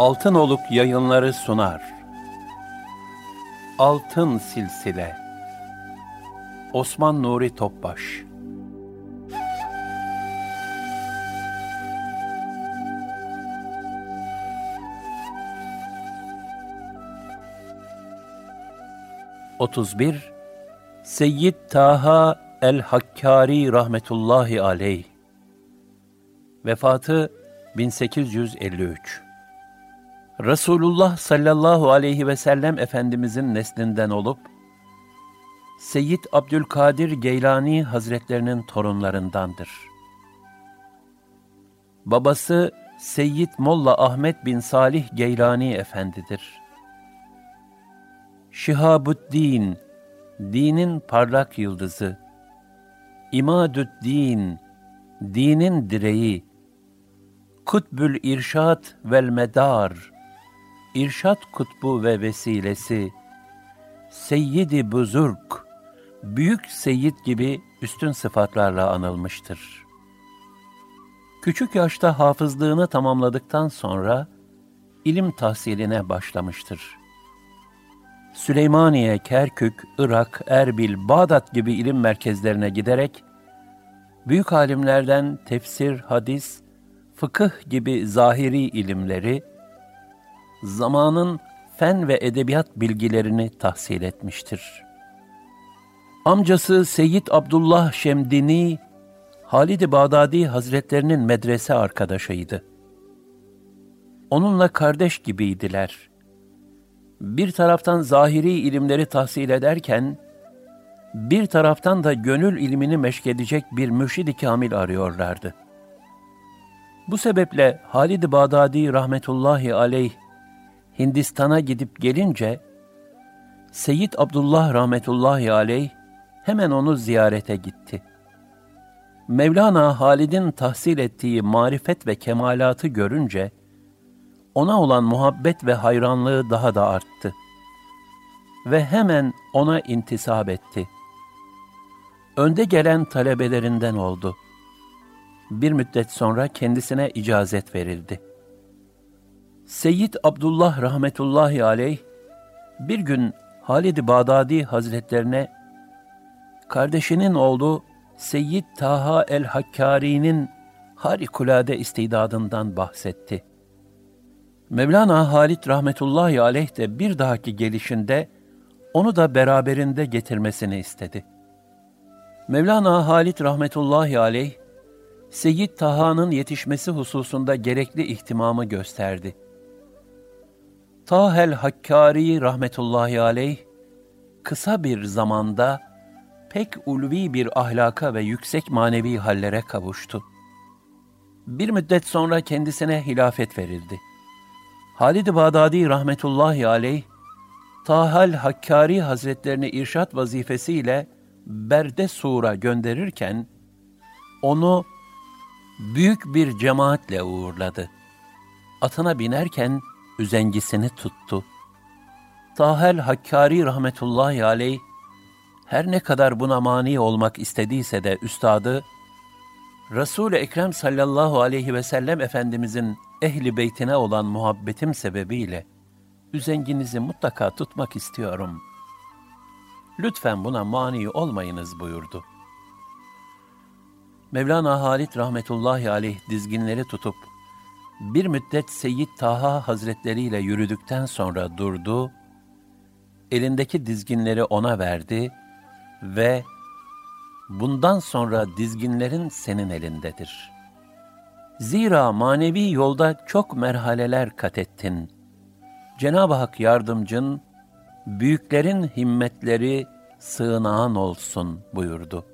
Altınoluk yayınları sunar. Altın Silsile. Osman Nuri Topbaş. Otuz bir Seyyid Taha el-Hakkari rahmetullahi aleyh. Vefatı 1853 Resulullah sallallahu aleyhi ve sellem Efendimizin neslinden olup, Seyyid Abdülkadir Geylani Hazretlerinin torunlarındandır. Babası Seyyid Molla Ahmet bin Salih Geylani Efendidir. Şihabuddin, dinin parlak yıldızı, İmadüddin, dinin direği, Kutbül İrşad vel Medar, İrşad kutbu ve vesilesi, Seyyidi Buzurg, Büyük Seyyid gibi üstün sıfatlarla anılmıştır. Küçük yaşta hafızlığını tamamladıktan sonra ilim tahsiline başlamıştır. Süleymaniye, Kerkük, Irak, Erbil, Bağdat gibi ilim merkezlerine giderek büyük alimlerden tefsir, hadis, fıkıh gibi zahiri ilimleri, zamanın fen ve edebiyat bilgilerini tahsil etmiştir. Amcası Seyyid Abdullah Şemdini, Halid-i Bağdadi Hazretlerinin medrese arkadaşıydı. Onunla kardeş gibiydiler. Bir taraftan zahiri ilimleri tahsil ederken, bir taraftan da gönül ilmini meşkedecek bir mürşid-i kamil arıyorlardı. Bu sebeple Halid-i Bağdadi rahmetullahi aleyh Hindistan'a gidip gelince, Seyyid Abdullah rahmetullahi aleyh hemen onu ziyarete gitti. Mevlana Halid'in tahsil ettiği marifet ve kemalatı görünce, ona olan muhabbet ve hayranlığı daha da arttı. Ve hemen ona intisap etti. Önde gelen talebelerinden oldu. Bir müddet sonra kendisine icazet verildi.'' Seyyid Abdullah rahmetullahi aleyh bir gün Halid-i Bağdadi Hazretlerine kardeşinin oğlu Seyyid Taha el-Hakkari'nin harikulade istidadından bahsetti. Mevlana Halid rahmetullahi aleyh de bir dahaki gelişinde onu da beraberinde getirmesini istedi. Mevlana Halid rahmetullahi aleyh, Seyyid Taha'nın yetişmesi hususunda gerekli ihtimamı gösterdi.'' Tahel Hakkari rahmetullahi aleyh, kısa bir zamanda pek ulvi bir ahlaka ve yüksek manevi hallere kavuştu. Bir müddet sonra kendisine hilafet verildi. Halid-i Bağdadi rahmetullahi aleyh, Tahel Hakkari Hazretlerini irşat vazifesiyle Berde Sur'a gönderirken, onu büyük bir cemaatle uğurladı. Atına binerken, üzengisini tuttu. Tahel Hakkari rahmetullahi aleyh, her ne kadar buna mani olmak istediyse de üstadı, Resul-i Ekrem sallallahu aleyhi ve sellem Efendimizin ehli beytine olan muhabbetim sebebiyle üzenginizi mutlaka tutmak istiyorum. Lütfen buna mani olmayınız buyurdu. Mevlana Halit rahmetullahi aleyh dizginleri tutup bir müddet Seyyid Taha Hazretleri ile yürüdükten sonra durdu, elindeki dizginleri ona verdi ve bundan sonra dizginlerin senin elindedir. Zira manevi yolda çok merhaleler kat ettin. Cenab-ı Hak yardımcın, büyüklerin himmetleri sığınağın olsun buyurdu.''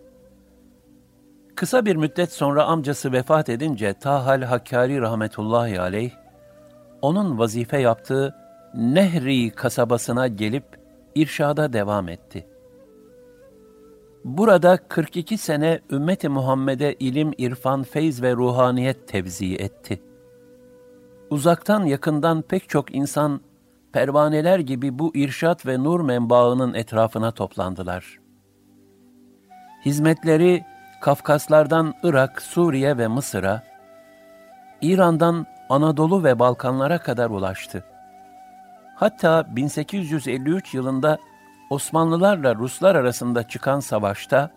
Kısa bir müddet sonra amcası vefat edince Tahal Hakkari rahmetullahi aleyh, onun vazife yaptığı Nehri kasabasına gelip irşada devam etti. Burada 42 sene ümmeti Muhammed'e ilim, irfan, feyz ve ruhaniyet tevzi etti. Uzaktan yakından pek çok insan pervaneler gibi bu irşat ve nur menbaının etrafına toplandılar. Hizmetleri Kafkaslardan Irak, Suriye ve Mısır'a, İran'dan Anadolu ve Balkanlara kadar ulaştı. Hatta 1853 yılında Osmanlılarla Ruslar arasında çıkan savaşta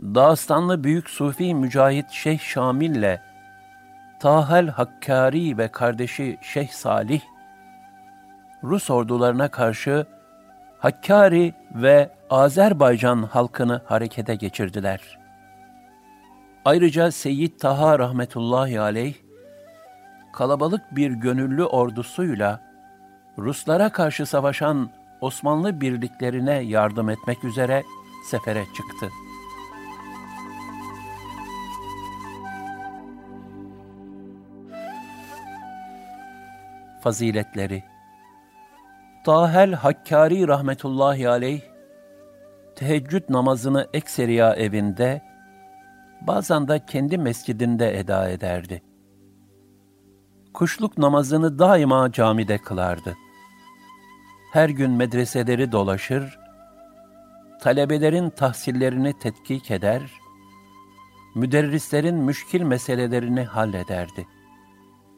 Dağıstanlı Büyük Sufi Mücahit Şeyh Şamil ile Tahel Hakkari ve kardeşi Şeyh Salih Rus ordularına karşı Hakkari ve Azerbaycan halkını harekete geçirdiler. Ayrıca Seyyid Taha rahmetullahi aleyh, kalabalık bir gönüllü ordusuyla Ruslara karşı savaşan Osmanlı birliklerine yardım etmek üzere sefere çıktı. Faziletleri Tahel Hakkari rahmetullahi aleyh, teheccüd namazını Ekseriya evinde, bazen de kendi mescidinde eda ederdi. Kuşluk namazını daima camide kılardı. Her gün medreseleri dolaşır, talebelerin tahsillerini tetkik eder, müderrislerin müşkil meselelerini hallederdi.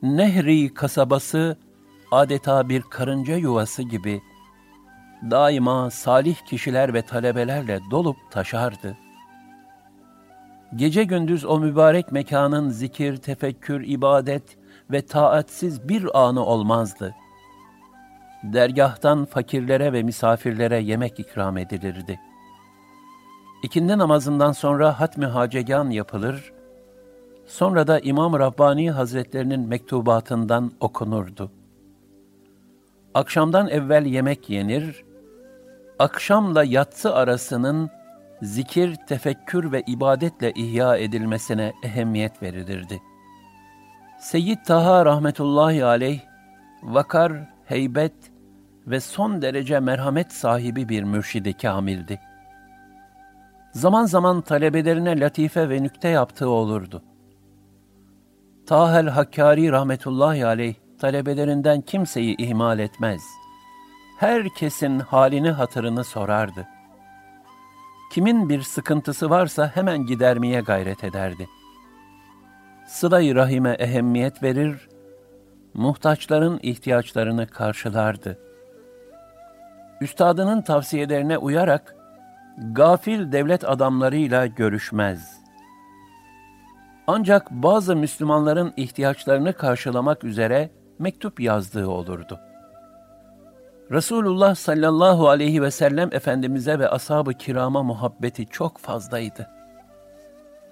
Nehri kasabası adeta bir karınca yuvası gibi daima salih kişiler ve talebelerle dolup taşardı. Gece gündüz o mübarek mekanın zikir, tefekkür, ibadet ve taatsiz bir anı olmazdı. Dergahtan fakirlere ve misafirlere yemek ikram edilirdi. İkindi namazından sonra hatmi hacegan yapılır, sonra da İmam Rabbani Hazretlerinin mektubatından okunurdu. Akşamdan evvel yemek yenir, akşamla yatsı arasının zikir, tefekkür ve ibadetle ihya edilmesine ehemmiyet verilirdi. Seyyid Taha rahmetullahi aleyh, vakar, heybet ve son derece merhamet sahibi bir mürşidi kamildi. Zaman zaman talebelerine latife ve nükte yaptığı olurdu. Tahel Hakkari rahmetullahi aleyh, talebelerinden kimseyi ihmal etmez. Herkesin halini hatırını sorardı. Kimin bir sıkıntısı varsa hemen gidermeye gayret ederdi. Sıla-i rahime ehemmiyet verir, muhtaçların ihtiyaçlarını karşılardı. Üstadının tavsiyelerine uyarak gafil devlet adamlarıyla görüşmez. Ancak bazı Müslümanların ihtiyaçlarını karşılamak üzere mektup yazdığı olurdu. Resulullah sallallahu aleyhi ve sellem Efendimiz'e ve ashab-ı kirama muhabbeti çok fazlaydı.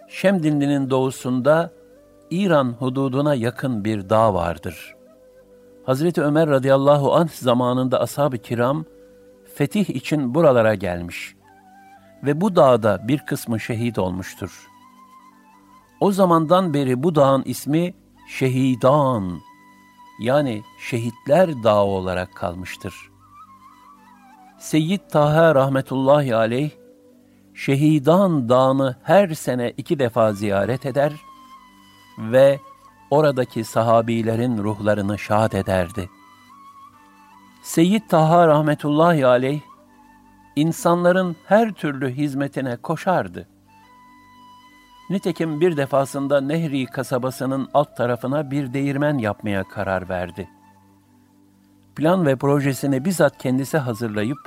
Şemdinli'nin doğusunda İran hududuna yakın bir dağ vardır. Hazreti Ömer radıyallahu anh zamanında ashab-ı kiram fetih için buralara gelmiş ve bu dağda bir kısmı şehit olmuştur. O zamandan beri bu dağın ismi Şehidan yani Şehitler Dağı olarak kalmıştır. Seyyid Taha rahmetullahi aleyh, Şehidan Dağı'nı her sene iki defa ziyaret eder ve oradaki sahabilerin ruhlarını şad ederdi. Seyyid Taha rahmetullahi aleyh, insanların her türlü hizmetine koşardı. Nitekim bir defasında Nehri kasabasının alt tarafına bir değirmen yapmaya karar verdi. Plan ve projesini bizzat kendisi hazırlayıp,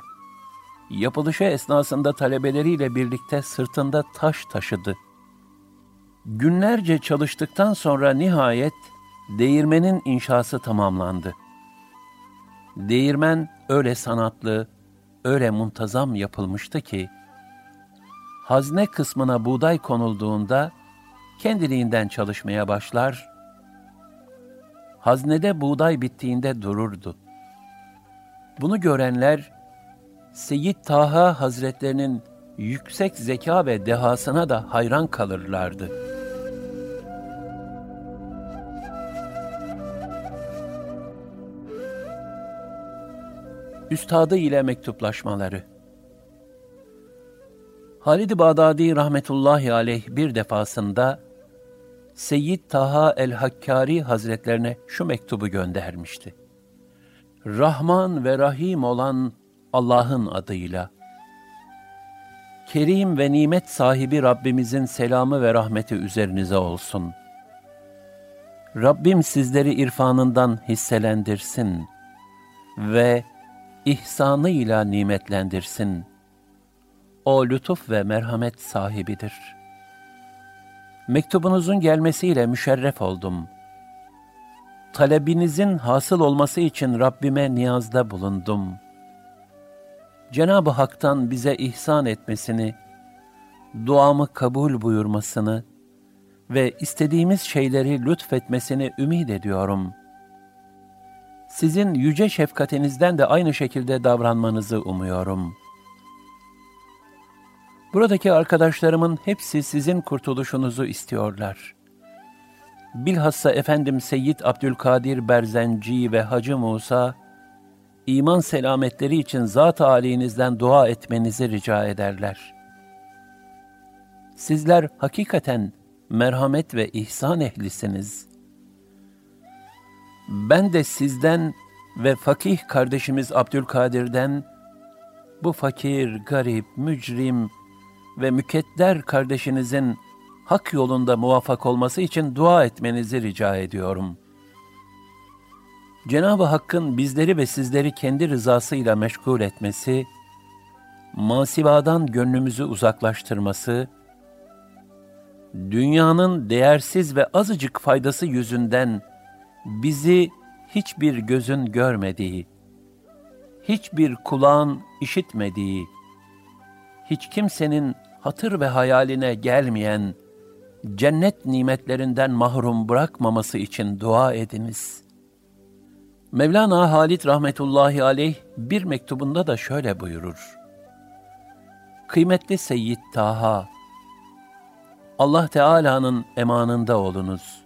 yapılışı esnasında talebeleriyle birlikte sırtında taş taşıdı. Günlerce çalıştıktan sonra nihayet değirmenin inşası tamamlandı. Değirmen öyle sanatlı, öyle muntazam yapılmıştı ki, hazne kısmına buğday konulduğunda kendiliğinden çalışmaya başlar, haznede buğday bittiğinde dururdu. Bunu görenler, Seyyid Taha Hazretlerinin yüksek zeka ve dehasına da hayran kalırlardı. Üstadı ile mektuplaşmaları Halid-i Bağdadi rahmetullahi aleyh bir defasında Seyyid Taha el-Hakkari Hazretlerine şu mektubu göndermişti. Rahman ve Rahim olan Allah'ın adıyla. Kerim ve nimet sahibi Rabbimizin selamı ve rahmeti üzerinize olsun. Rabbim sizleri irfanından hisselendirsin ve ihsanıyla nimetlendirsin. O lütuf ve merhamet sahibidir. Mektubunuzun gelmesiyle müşerref oldum. Talebinizin hasıl olması için Rabbime niyazda bulundum. Cenab-ı Hak'tan bize ihsan etmesini, duamı kabul buyurmasını ve istediğimiz şeyleri lütfetmesini ümid ediyorum. Sizin yüce şefkatinizden de aynı şekilde davranmanızı umuyorum. Buradaki arkadaşlarımın hepsi sizin kurtuluşunuzu istiyorlar. Bilhassa efendim Seyyid Abdülkadir Berzenci ve Hacı Musa, iman selametleri için zat-ı âlinizden dua etmenizi rica ederler. Sizler hakikaten merhamet ve ihsan ehlisiniz. Ben de sizden ve fakih kardeşimiz Abdülkadir'den bu fakir, garip, mücrim ve mükedder kardeşinizin hak yolunda muvaffak olması için dua etmenizi rica ediyorum. Cenab-ı Hakk'ın bizleri ve sizleri kendi rızasıyla meşgul etmesi, masivadan gönlümüzü uzaklaştırması, dünyanın değersiz ve azıcık faydası yüzünden bizi hiçbir gözün görmediği, hiçbir kulağın işitmediği, hiç kimsenin hatır ve hayaline gelmeyen cennet nimetlerinden mahrum bırakmaması için dua ediniz. Mevlana Halit rahmetullahi aleyh bir mektubunda da şöyle buyurur. Kıymetli Seyyid Taha, Allah Teala'nın emanında olunuz.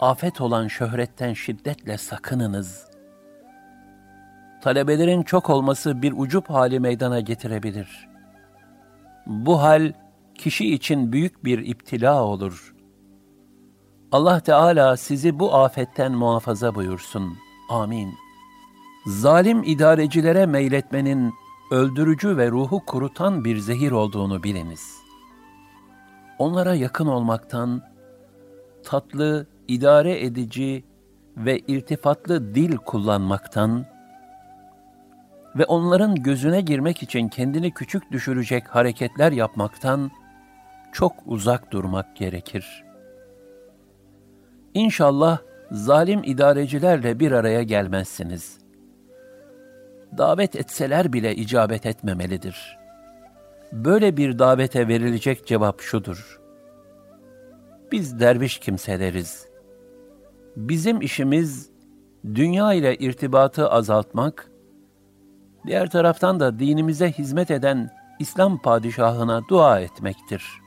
Afet olan şöhretten şiddetle sakınınız. Talebelerin çok olması bir ucup hali meydana getirebilir. Bu hal kişi için büyük bir iptila olur. Allah Teala sizi bu afetten muhafaza buyursun. Amin. Zalim idarecilere meyletmenin öldürücü ve ruhu kurutan bir zehir olduğunu biliniz.'' onlara yakın olmaktan, tatlı, idare edici ve irtifatlı dil kullanmaktan ve onların gözüne girmek için kendini küçük düşürecek hareketler yapmaktan çok uzak durmak gerekir. İnşallah zalim idarecilerle bir araya gelmezsiniz. Davet etseler bile icabet etmemelidir.'' Böyle bir davete verilecek cevap şudur. Biz derviş kimseleriz. Bizim işimiz dünya ile irtibatı azaltmak, diğer taraftan da dinimize hizmet eden İslam padişahına dua etmektir.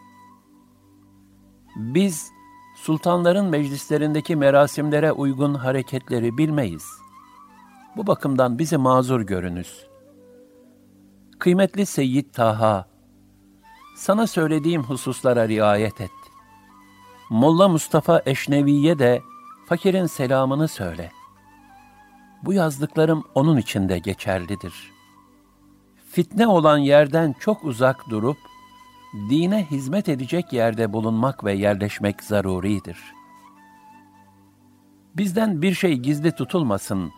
Biz sultanların meclislerindeki merasimlere uygun hareketleri bilmeyiz. Bu bakımdan bizi mazur görünüz. Kıymetli Seyyid Taha, sana söylediğim hususlara riayet et. Molla Mustafa Eşnevi'ye de fakirin selamını söyle. Bu yazdıklarım onun için de geçerlidir. Fitne olan yerden çok uzak durup, dine hizmet edecek yerde bulunmak ve yerleşmek zaruridir. Bizden bir şey gizli tutulmasın.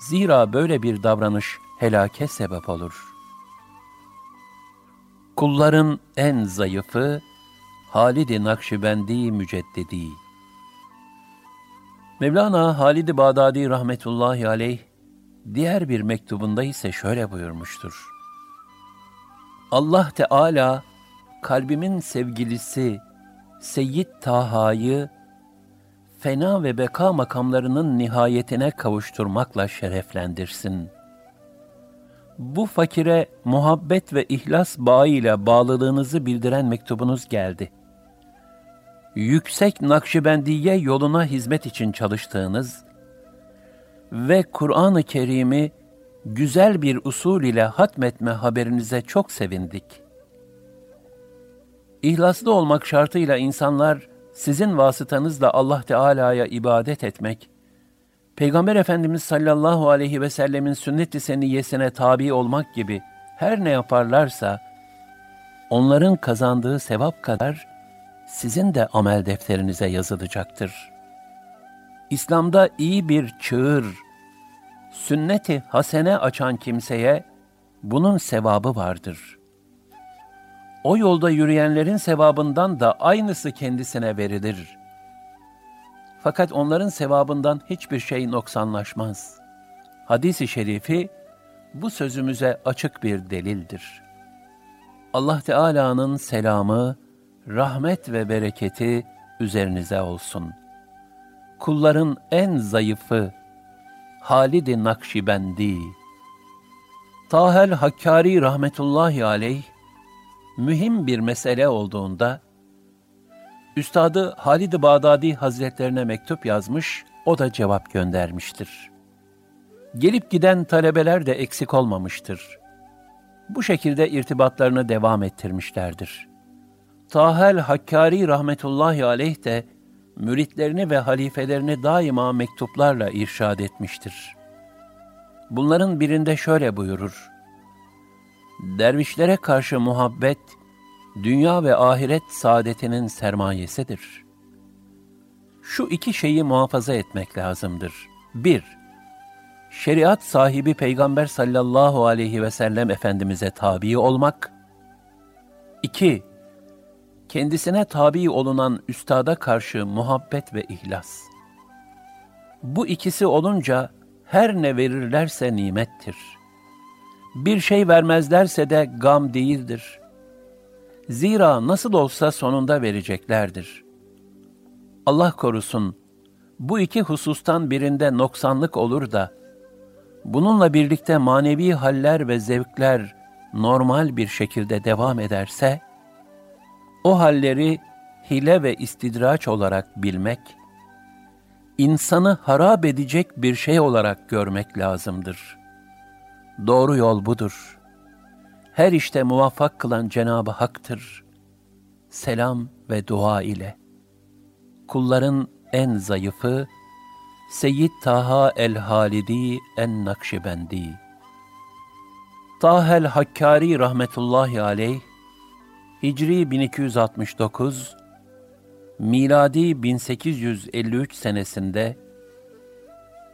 Zira böyle bir davranış helake sebep olur.'' Kulların en zayıfı Halid-i Nakşibendi Müceddedi. Mevlana Halid-i Bağdadi rahmetullahi aleyh diğer bir mektubunda ise şöyle buyurmuştur. Allah Teala kalbimin sevgilisi Seyyid Taha'yı fena ve beka makamlarının nihayetine kavuşturmakla şereflendirsin.'' bu fakire muhabbet ve ihlas bağıyla bağlılığınızı bildiren mektubunuz geldi. Yüksek Nakşibendiye yoluna hizmet için çalıştığınız ve Kur'an-ı Kerim'i güzel bir usul ile hatmetme haberinize çok sevindik. İhlaslı olmak şartıyla insanlar sizin vasıtanızla Allah Teala'ya ibadet etmek Peygamber Efendimiz sallallahu aleyhi ve sellemin sünnet-i seniyyesine tabi olmak gibi her ne yaparlarsa, onların kazandığı sevap kadar sizin de amel defterinize yazılacaktır. İslam'da iyi bir çığır, sünneti hasene açan kimseye bunun sevabı vardır. O yolda yürüyenlerin sevabından da aynısı kendisine verilir. Fakat onların sevabından hiçbir şey noksanlaşmaz. Hadis-i şerifi bu sözümüze açık bir delildir. Allah Teala'nın selamı, rahmet ve bereketi üzerinize olsun. Kulların en zayıfı Halid-i Nakşibendi Tahel Hakkari rahmetullahi aleyh mühim bir mesele olduğunda Üstadı Halid-i Bağdadi Hazretlerine mektup yazmış, o da cevap göndermiştir. Gelip giden talebeler de eksik olmamıştır. Bu şekilde irtibatlarını devam ettirmişlerdir. Tahel Hakkari rahmetullahi aleyh de müritlerini ve halifelerini daima mektuplarla irşad etmiştir. Bunların birinde şöyle buyurur. Dervişlere karşı muhabbet, dünya ve ahiret saadetinin sermayesidir. Şu iki şeyi muhafaza etmek lazımdır. 1- şeriat sahibi Peygamber sallallahu aleyhi ve sellem Efendimiz'e tabi olmak. 2. Kendisine tabi olunan üstada karşı muhabbet ve ihlas. Bu ikisi olunca her ne verirlerse nimettir. Bir şey vermezlerse de gam değildir. Zira nasıl olsa sonunda vereceklerdir. Allah korusun, bu iki husustan birinde noksanlık olur da, bununla birlikte manevi haller ve zevkler normal bir şekilde devam ederse, o halleri hile ve istidraç olarak bilmek, insanı harap edecek bir şey olarak görmek lazımdır. Doğru yol budur. Her işte muvaffak kılan Cenab-ı Hak'tır. Selam ve dua ile. Kulların en zayıfı, Seyyid Taha el-Halidi en-Nakşibendi. Tahel Hakkari rahmetullahi aleyh, Hicri 1269, miladi 1853 senesinde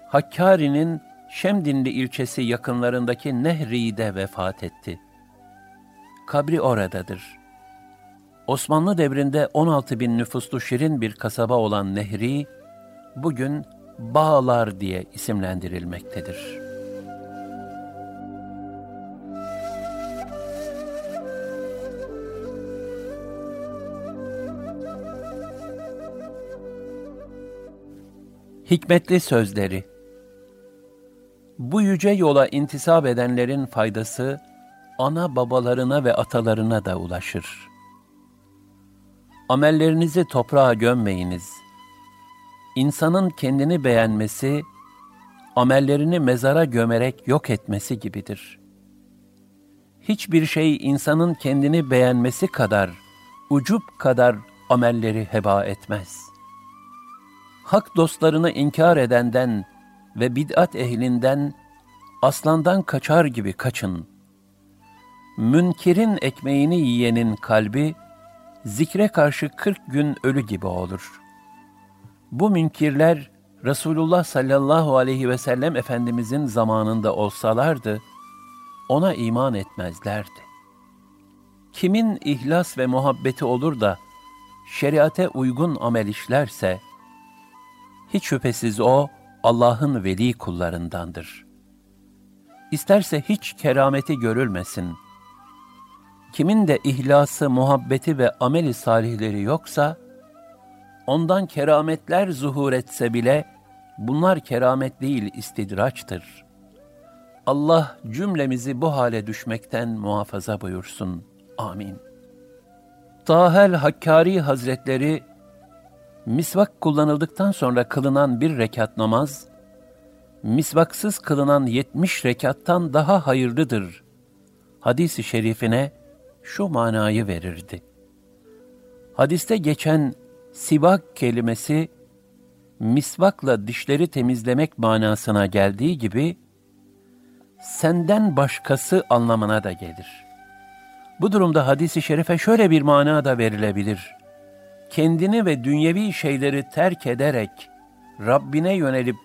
Hakkari'nin Şemdinli ilçesi yakınlarındaki Nehri'de vefat etti. Kabri oradadır. Osmanlı devrinde 16 bin nüfuslu şirin bir kasaba olan Nehri, bugün Bağlar diye isimlendirilmektedir. Hikmetli Sözleri Bu yüce yola intisap edenlerin faydası, ana babalarına ve atalarına da ulaşır. Amellerinizi toprağa gömmeyiniz.'' insanın kendini beğenmesi, amellerini mezara gömerek yok etmesi gibidir. Hiçbir şey insanın kendini beğenmesi kadar, ucup kadar amelleri heba etmez. Hak dostlarını inkar edenden ve bid'at ehlinden aslandan kaçar gibi kaçın. Münkirin ekmeğini yiyenin kalbi, zikre karşı kırk gün ölü gibi olur.'' Bu münkirler Resulullah sallallahu aleyhi ve sellem Efendimizin zamanında olsalardı, ona iman etmezlerdi. Kimin ihlas ve muhabbeti olur da şeriate uygun amel işlerse, hiç şüphesiz o Allah'ın veli kullarındandır. İsterse hiç kerameti görülmesin. Kimin de ihlası, muhabbeti ve ameli salihleri yoksa, ondan kerametler zuhur etse bile bunlar keramet değil istidraçtır. Allah cümlemizi bu hale düşmekten muhafaza buyursun. Amin. Tahel Hakkari Hazretleri misvak kullanıldıktan sonra kılınan bir rekat namaz, misvaksız kılınan yetmiş rekattan daha hayırlıdır. Hadis-i şerifine şu manayı verirdi. Hadiste geçen sivak kelimesi misvakla dişleri temizlemek manasına geldiği gibi senden başkası anlamına da gelir. Bu durumda hadisi şerife şöyle bir mana da verilebilir. Kendini ve dünyevi şeyleri terk ederek Rabbine yönelip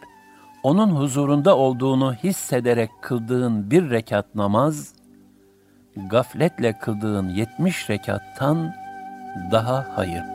onun huzurunda olduğunu hissederek kıldığın bir rekat namaz, gafletle kıldığın yetmiş rekattan daha hayırlı.